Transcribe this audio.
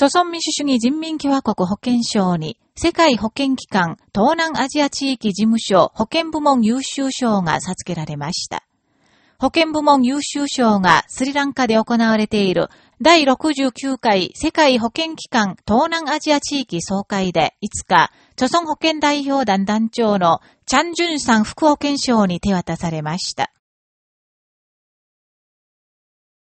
朝鮮民主主義人民共和国保健省に、世界保健機関東南アジア地域事務所保健部門優秀賞が授けられました。保健部門優秀賞がスリランカで行われている第69回世界保健機関東南アジア地域総会で5日、著村保健代表団団長のチャン・ジュンさん副保健省に手渡されました。